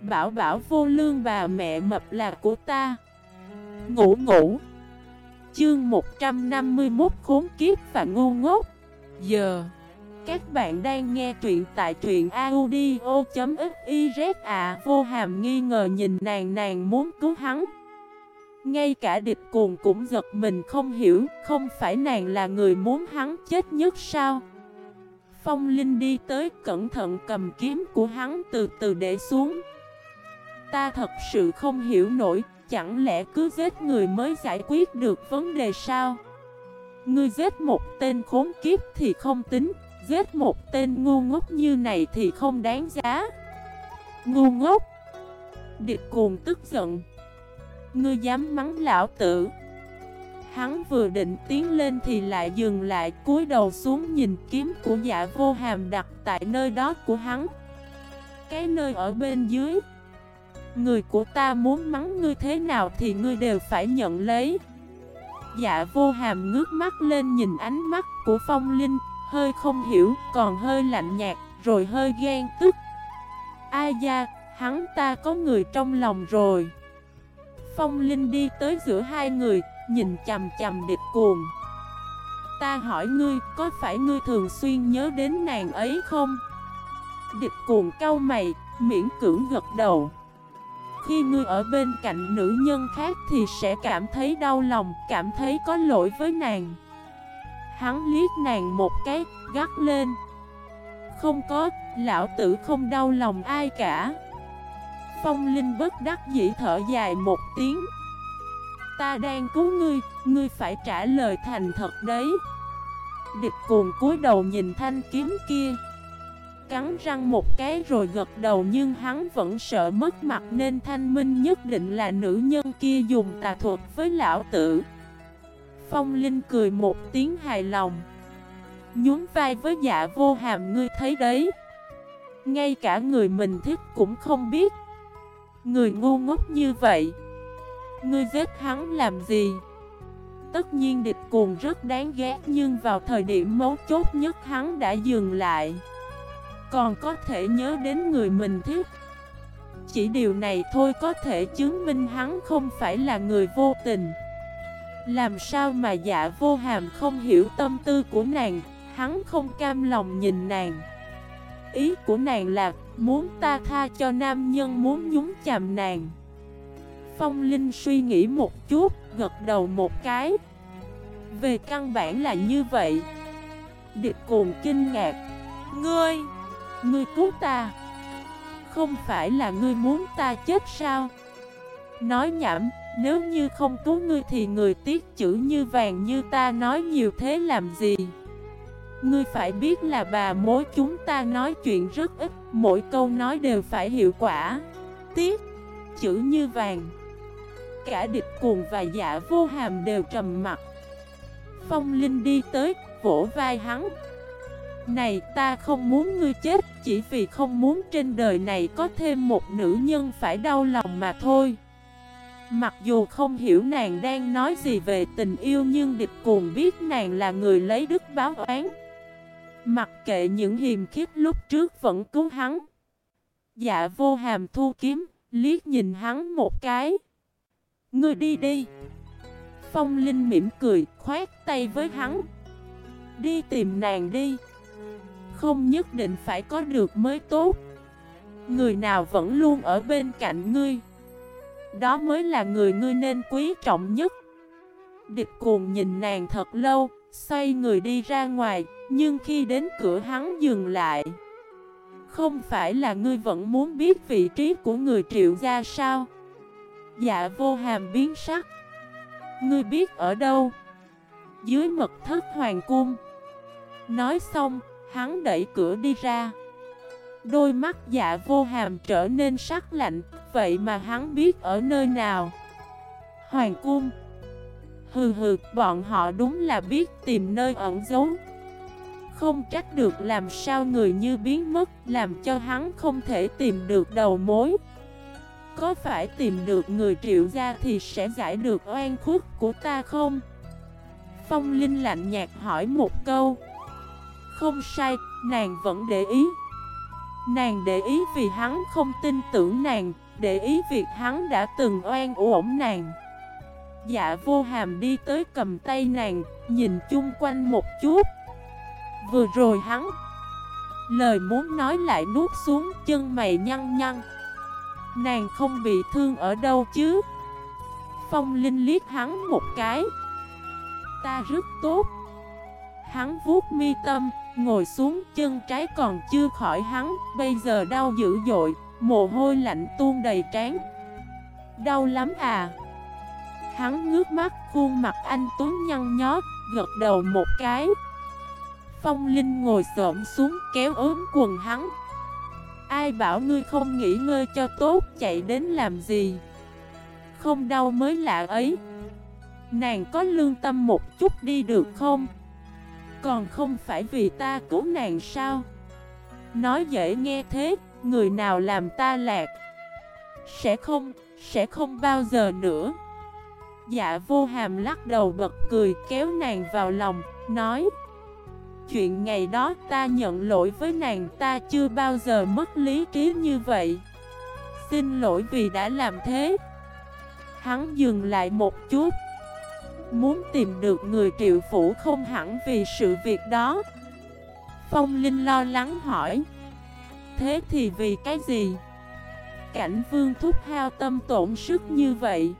Bảo bảo vô lương bà mẹ mập là của ta. Ngủ ngủ. Chương 151 khốn kiếp và ngu ngốc. Giờ, Các bạn đang nghe truyện tại truyện audio.xyz à Vô hàm nghi ngờ nhìn nàng nàng muốn cứu hắn. Ngay cả địch cuồng cũng giật mình không hiểu, Không phải nàng là người muốn hắn chết nhất sao? Phong Linh đi tới cẩn thận cầm kiếm của hắn từ từ để xuống. Ta thật sự không hiểu nổi, Chẳng lẽ cứ giết người mới giải quyết được vấn đề sao? Ngươi giết một tên khốn kiếp thì không tính, Giết một tên ngu ngốc như này thì không đáng giá. Ngu ngốc! Địch cuồng tức giận. Ngươi dám mắng lão tử. Hắn vừa định tiến lên thì lại dừng lại, cúi đầu xuống nhìn kiếm của dạ vô hàm đặt tại nơi đó của hắn. Cái nơi ở bên dưới. Người của ta muốn mắng ngươi thế nào thì ngươi đều phải nhận lấy. Dạ vô hàm ngước mắt lên nhìn ánh mắt của phong linh Hơi không hiểu còn hơi lạnh nhạt rồi hơi ghen tức. Ai da, hắn ta có người trong lòng rồi. Phong Linh đi tới giữa hai người, nhìn chầm chầm địch cuồng. Ta hỏi ngươi, có phải ngươi thường xuyên nhớ đến nàng ấy không? Địch cuồng cau mày, miễn cưỡng gật đầu. Khi ngươi ở bên cạnh nữ nhân khác thì sẽ cảm thấy đau lòng, cảm thấy có lỗi với nàng. Hắn liếc nàng một cái, gắt lên. Không có, lão tử không đau lòng ai cả. Phong Linh bất đắc dĩ thở dài một tiếng. Ta đang cứu ngươi, ngươi phải trả lời thành thật đấy. Địch cuồng cúi đầu nhìn thanh kiếm kia. Cắn răng một cái rồi gật đầu nhưng hắn vẫn sợ mất mặt nên thanh minh nhất định là nữ nhân kia dùng tà thuật với lão tử. Phong Linh cười một tiếng hài lòng. Nhún vai với dạ vô hàm ngươi thấy đấy. Ngay cả người mình thích cũng không biết. Người ngu ngốc như vậy, Ngươi giết hắn làm gì? Tất nhiên địch cuồng rất đáng ghét Nhưng vào thời điểm mấu chốt nhất hắn đã dừng lại. Còn có thể nhớ đến người mình thích Chỉ điều này thôi có thể chứng minh hắn không phải là người vô tình. Làm sao mà dạ vô hàm không hiểu tâm tư của nàng? Hắn không cam lòng nhìn nàng. Ý của nàng là muốn ta tha cho nam nhân muốn nhúng chàm nàng. Phong Linh suy nghĩ một chút, gật đầu một cái. Về căn bản là như vậy. Địch cuồng kinh ngạc. Ngươi, ngươi cứu ta. Không phải là ngươi muốn ta chết sao? Nói nhảm, nếu như không cứu ngươi thì người tiếc chữ như vàng như ta nói nhiều thế làm gì? Ngươi phải biết là bà mối chúng ta nói chuyện rất ít Mỗi câu nói đều phải hiệu quả. Tiếc Chữ như vàng. Cả địch cuồng và dạ vô hàm đều trầm mặt Phong Linh đi tới Vỗ vai hắn. Này, ta không muốn ngươi chết, Chỉ vì không muốn trên đời này Có thêm một nữ nhân phải đau lòng mà thôi. Mặc dù không hiểu nàng đang nói gì về tình yêu Nhưng địch cuồng biết nàng là người lấy đức báo oán. Mặc kệ những hiềm khiếp lúc trước vẫn cứu hắn. Dạ vô hàm thu kiếm, Liếc nhìn hắn một cái. Ngươi đi đi. Phong Linh mỉm cười, khoát tay với hắn. Đi tìm nàng đi. Không nhất định phải có được mới tốt. Người nào vẫn luôn ở bên cạnh ngươi, Đó mới là người ngươi nên quý trọng nhất. Địch cuồng nhìn nàng thật lâu, Xoay người đi ra ngoài, Nhưng khi đến cửa hắn dừng lại. Không phải là ngươi vẫn muốn biết vị trí của người triệu gia sao? Dạ vô hàm biến sắc. Ngươi biết ở đâu? Dưới mật thất hoàng cung. Nói xong Hắn đẩy cửa đi ra. Đôi mắt dạ vô hàm trở nên sắc lạnh Vậy mà hắn biết ở nơi nào? Hoàng cung. Hừ hừ, bọn họ đúng là biết tìm nơi ẩn giấu. Không trách được làm sao người như biến mất Làm cho hắn không thể tìm được đầu mối. Có phải tìm được người triệu gia thì sẽ giải được oan khuất của ta không? Phong Linh lạnh nhạt hỏi một câu. Không sai, nàng vẫn để ý. Nàng để ý vì hắn không tin tưởng nàng Để ý việc hắn đã từng oan uổng nàng. Dạ vô hàm đi tới cầm tay nàng Nhìn chung quanh một chút. Vừa rồi hắn Lời muốn nói lại nuốt xuống chân mày nhăn nhăn. Nàng không bị thương ở đâu chứ? Phong Linh liếc hắn một cái. Ta rất tốt. Hắn vuốt mi tâm. Ngồi xuống, chân trái còn chưa khỏi hắn, Bây giờ đau dữ dội, Mồ hôi lạnh tuôn đầy trán. Đau lắm à? Hắn ngước mắt, khuôn mặt anh Tuấn nhăn nhó, Gật đầu một cái. Phong Linh ngồi xổm xuống, kéo ốm quần hắn. Ai bảo ngươi không nghỉ ngơi cho tốt, chạy đến làm gì? Không đau mới lạ ấy. Nàng có lương tâm một chút đi được không? Còn không phải vì ta cứu nàng sao? Nói dễ nghe thế, Người nào làm ta lạc? Sẽ không Sẽ không bao giờ nữa. Dạ vô hàm lắc đầu bật cười kéo nàng vào lòng, Nói, Chuyện ngày đó ta nhận lỗi với nàng ta chưa bao giờ mất lý trí như vậy. Xin lỗi vì đã làm thế. Hắn dừng lại một chút Muốn tìm được người triệu phủ không hẳn vì sự việc đó. Phong Linh lo lắng hỏi. Thế thì vì cái gì? Cảnh vương thúc hao tâm tổn sức như vậy.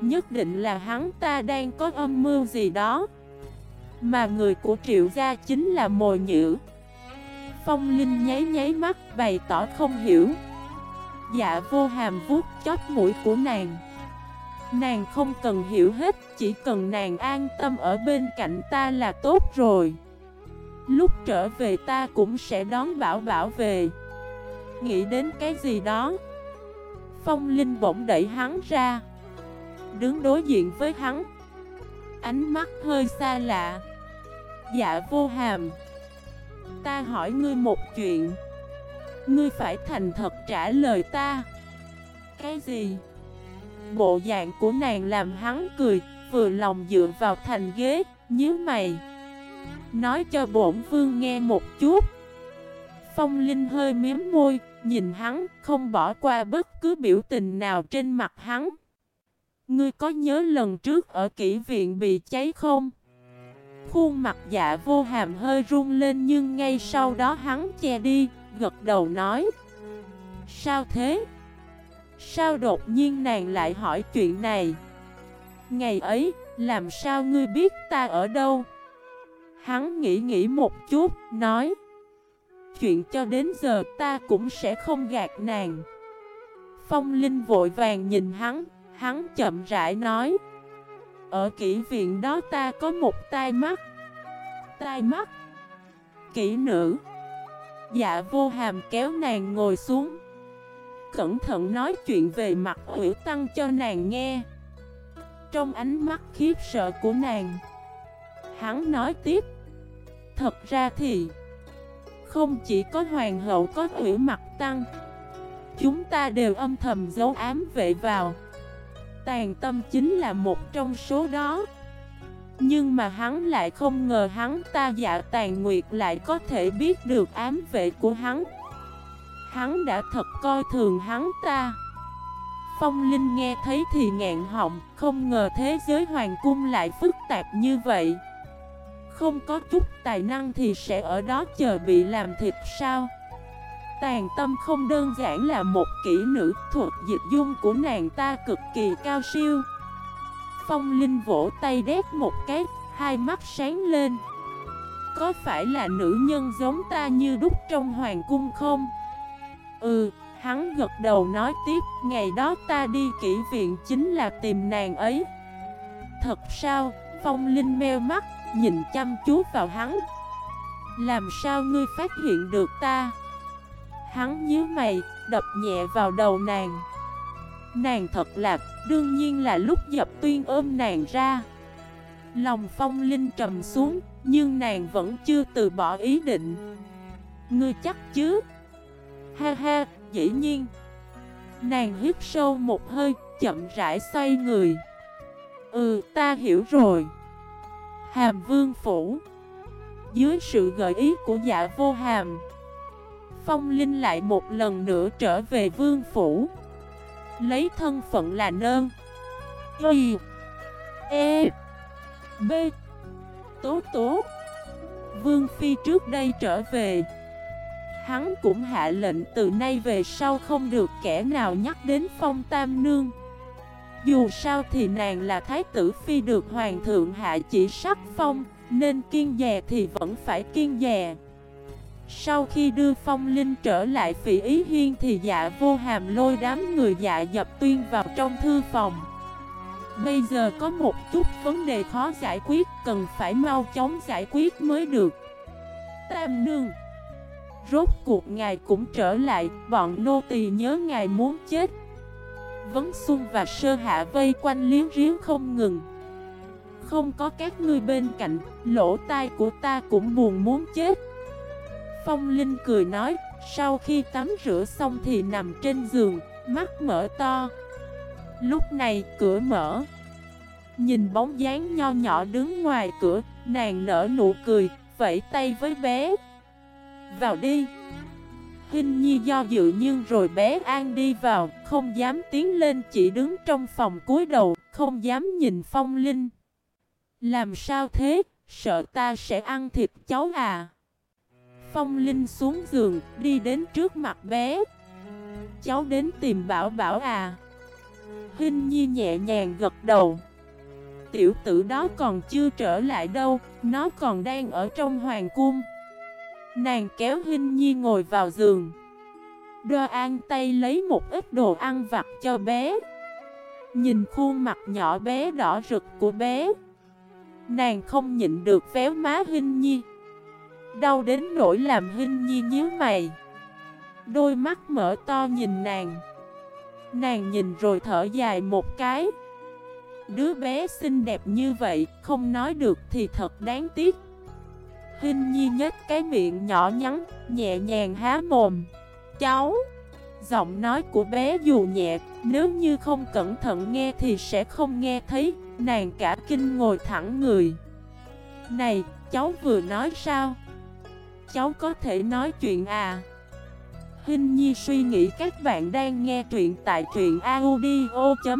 Nhất định là hắn ta đang có âm mưu gì đó. Mà người của triệu gia chính là mồi nhữ. Phong Linh nháy nháy mắt bày tỏ không hiểu. Dạ vô hàm vuốt chóp mũi của nàng. Nàng không cần hiểu hết, Chỉ cần nàng an tâm ở bên cạnh ta là tốt rồi. Lúc trở về ta cũng sẽ đón Bảo Bảo về. Nghĩ đến cái gì đó, Phong Linh bỗng đẩy hắn ra. Đứng đối diện với hắn, Ánh mắt hơi xa lạ. Dạ vô hàm, Ta hỏi ngươi một chuyện. Ngươi phải thành thật trả lời ta. Cái gì? Bộ dạng của nàng làm hắn cười Vừa lòng dựa vào thành ghế Nhớ mày Nói cho bổn vương nghe một chút Phong Linh hơi miếm môi Nhìn hắn không bỏ qua bất cứ biểu tình nào trên mặt hắn Ngươi có nhớ lần trước ở kỹ viện bị cháy không? Khuôn mặt dạ vô hàm hơi run lên nhưng ngay sau đó hắn che đi, gật đầu nói Sao thế? Sao đột nhiên nàng lại hỏi chuyện này? Ngày ấy, làm sao ngươi biết ta ở đâu? Hắn nghĩ nghĩ một chút, nói. Chuyện cho đến giờ ta cũng sẽ không gạt nàng. Phong Linh vội vàng nhìn hắn, hắn chậm rãi nói. Ở kỹ viện đó ta có một tai mắt. Tai mắt? Kỹ nữ? Dạ vô hàm kéo nàng ngồi xuống. Cẩn thận nói chuyện về mặt hữu tăng cho nàng nghe. Trong ánh mắt khiếp sợ của nàng, Hắn nói tiếp. Thật ra thì, Không chỉ có hoàng hậu có hữu mặt tăng, Chúng ta đều âm thầm giấu ám vệ vào. Tàn tâm chính là một trong số đó. Nhưng mà hắn lại không ngờ hắn ta dạ tàn nguyệt lại có thể biết được ám vệ của hắn. Hắn đã thật coi thường hắn ta. Phong Linh nghe thấy thì ngạn họng Không ngờ thế giới hoàng cung lại phức tạp như vậy. Không có chút tài năng thì sẽ ở đó chờ bị làm thịt sao? Tàn tâm không đơn giản là một kỹ nữ thuật dịch dung của nàng ta cực kỳ cao siêu. Phong Linh vỗ tay đét một cái, hai mắt sáng lên. Có phải là nữ nhân giống ta như đúc trong hoàng cung không? Ừ, hắn gật đầu nói tiếp Ngày đó ta đi kỹ viện chính là tìm nàng ấy. Thật sao, Phong Linh meo mắt, nhìn chăm chú vào hắn. Làm sao ngươi phát hiện được ta? Hắn nhíu mày, đập nhẹ vào đầu nàng. Nàng thật lạc, đương nhiên là lúc dập tuyên ôm nàng ra. Lòng phong linh trầm xuống, nhưng nàng vẫn chưa từ bỏ ý định. Ngươi chắc chứ? Ha ha, dĩ nhiên. Nàng hít sâu một hơi, chậm rãi xoay người. Ừ, ta hiểu rồi. Hàm vương phủ. Dưới sự gợi ý của dạ vô hàm Phong Linh lại một lần nữa trở về vương phủ. Lấy thân phận là nơn. Y. E. B. Tố tố. Vương Phi trước đây trở về. Hắn cũng hạ lệnh từ nay về sau không được kẻ nào nhắc đến phong tam nương. Dù sao thì nàng là thái tử Phi được hoàng thượng hạ chỉ sắc phong, Nên kiên dè thì vẫn phải kiên dè. Sau khi đưa phong linh trở lại phỉ ý hiên thì dạ vô hàm lôi đám người dạ dập tuyên vào trong thư phòng. Bây giờ có một chút vấn đề khó giải quyết, Cần phải mau chóng giải quyết mới được. Tam nương Rốt cuộc ngài cũng trở lại, Bọn nô tỳ nhớ ngài muốn chết. Vấn Xuân và Sơ Hạ vây quanh liếng riếng không ngừng. Không có các ngươi bên cạnh, Lỗ tai của ta cũng buồn muốn chết. Phong Linh cười nói, Sau khi tắm rửa xong thì nằm trên giường, Mắt mở to. Lúc này, cửa mở. Nhìn bóng dáng nho nhỏ đứng ngoài cửa, Nàng nở nụ cười, Vẫy tay với bé. Vào đi. Hình nhi do dự nhưng rồi bé An đi vào Không dám tiến lên chỉ đứng trong phòng cúi đầu Không dám nhìn phong linh. Làm sao thế? Sợ ta sẽ ăn thịt cháu à? Phong Linh xuống giường, đi đến trước mặt bé. Cháu đến tìm Bảo Bảo à? Hinh Nhi nhẹ nhàng gật đầu. Tiểu tử đó còn chưa trở lại đâu Nó còn đang ở trong hoàng cung. Nàng kéo Hinh Nhi ngồi vào giường. Đo an tay lấy một ít đồ ăn vặt cho bé. Nhìn khuôn mặt nhỏ bé đỏ rực của bé. Nàng không nhịn được véo má Hinh Nhi. Đau đến nỗi làm Hinh Nhi nhíu mày. Đôi mắt mở to nhìn nàng. Nàng nhìn rồi thở dài một cái. Đứa bé xinh đẹp như vậy, không nói được thì thật đáng tiếc. Hình nhi nhếch cái miệng nhỏ nhắn, nhẹ nhàng há mồm Cháu Giọng nói của bé dù nhẹ, nếu như không cẩn thận nghe thì sẽ không nghe thấy Nàng cả kinh ngồi thẳng người Này, cháu vừa nói sao? Cháu có thể nói chuyện à? Hình nhi suy nghĩ các bạn đang nghe truyện tại truyện audio.fif